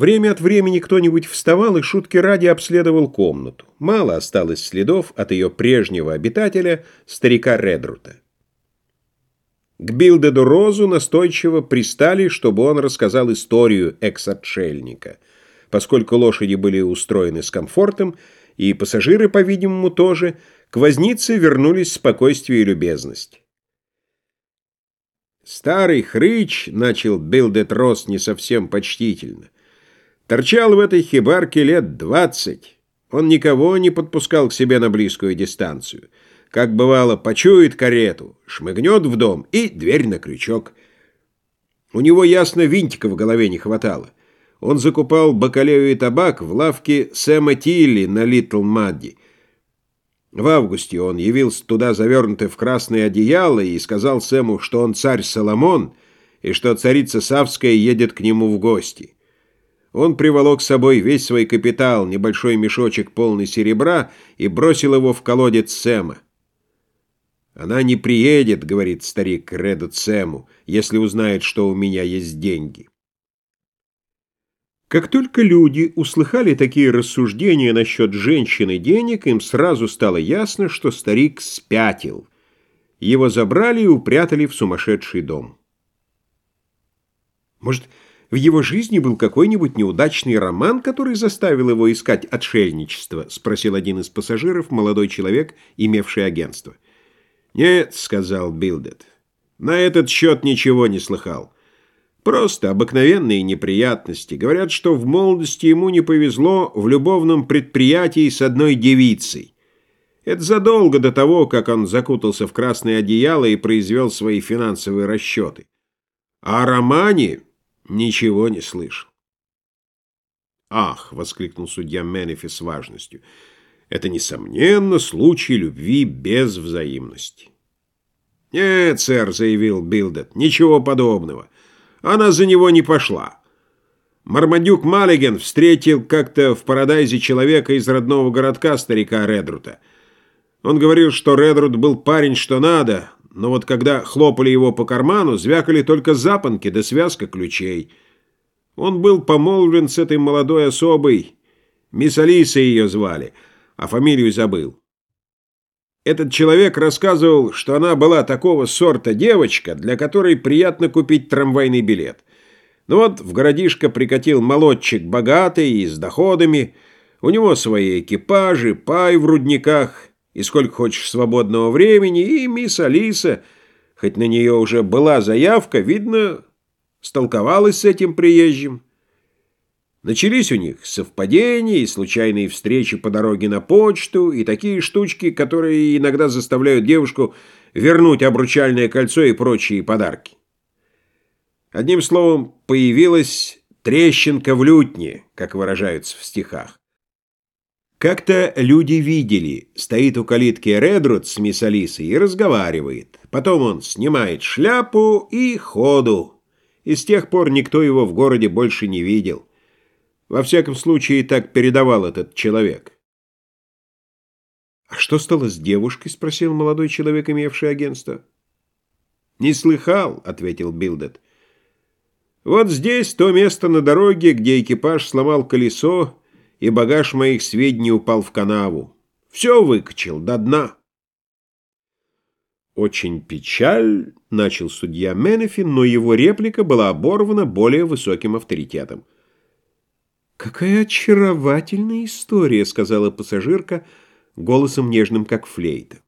Время от времени кто-нибудь вставал и шутки ради обследовал комнату. Мало осталось следов от ее прежнего обитателя, старика Редрута. К Билдеду Розу настойчиво пристали, чтобы он рассказал историю экс-отшельника, поскольку лошади были устроены с комфортом, и пассажиры, по-видимому, тоже, к вознице вернулись спокойствие и любезность. «Старый хрыч», — начал Билдед Рос не совсем почтительно, — Торчал в этой хибарке лет двадцать. Он никого не подпускал к себе на близкую дистанцию. Как бывало, почует карету, шмыгнет в дом и дверь на крючок. У него ясно винтика в голове не хватало. Он закупал бакалею и табак в лавке Сэма Тилли на Литл Мадди. В августе он явился туда завернутый в красное одеяло и сказал Сэму, что он царь Соломон и что царица Савская едет к нему в гости. Он приволок с собой весь свой капитал, небольшой мешочек полный серебра, и бросил его в колодец Сэма. «Она не приедет», — говорит старик Реду Сэму, «если узнает, что у меня есть деньги». Как только люди услыхали такие рассуждения насчет женщины денег, им сразу стало ясно, что старик спятил. Его забрали и упрятали в сумасшедший дом. Может, в его жизни был какой-нибудь неудачный роман, который заставил его искать отшельничество?» — спросил один из пассажиров, молодой человек, имевший агентство. «Нет», — сказал Билдет, — «на этот счет ничего не слыхал. Просто обыкновенные неприятности. Говорят, что в молодости ему не повезло в любовном предприятии с одной девицей. Это задолго до того, как он закутался в красное одеяло и произвел свои финансовые расчеты. А о романе Ничего не слышал. «Ах!» — воскликнул судья Менефи с важностью. «Это, несомненно, случай любви без взаимности». «Нет, сэр», — заявил Билдет, — «ничего подобного. Она за него не пошла. Мармадюк Маллиген встретил как-то в Парадайзе человека из родного городка старика Редрута. Он говорил, что Редрут был парень что надо, но вот когда хлопали его по карману, звякали только запонки да связка ключей. Он был помолвлен с этой молодой особой, мисс Алиса ее звали, а фамилию забыл. Этот человек рассказывал, что она была такого сорта девочка, для которой приятно купить трамвайный билет. Ну вот в городишко прикатил молодчик богатый и с доходами, у него свои экипажи, пай в рудниках – и сколько хочешь свободного времени, и мисс Алиса, хоть на нее уже была заявка, видно, столковалась с этим приезжим. Начались у них совпадения и случайные встречи по дороге на почту, и такие штучки, которые иногда заставляют девушку вернуть обручальное кольцо и прочие подарки. Одним словом, появилась трещинка в лютне, как выражаются в стихах. Как-то люди видели, стоит у калитки Редруд с мисс Алисой и разговаривает. Потом он снимает шляпу и ходу. И с тех пор никто его в городе больше не видел. Во всяком случае, так передавал этот человек. «А что стало с девушкой?» — спросил молодой человек, имевший агентство. «Не слыхал», — ответил Билдет. «Вот здесь то место на дороге, где экипаж сломал колесо, и багаж моих сведений упал в канаву. Все выкачал до дна. «Очень печаль», — начал судья Менефин, но его реплика была оборвана более высоким авторитетом. «Какая очаровательная история», — сказала пассажирка голосом нежным, как флейта.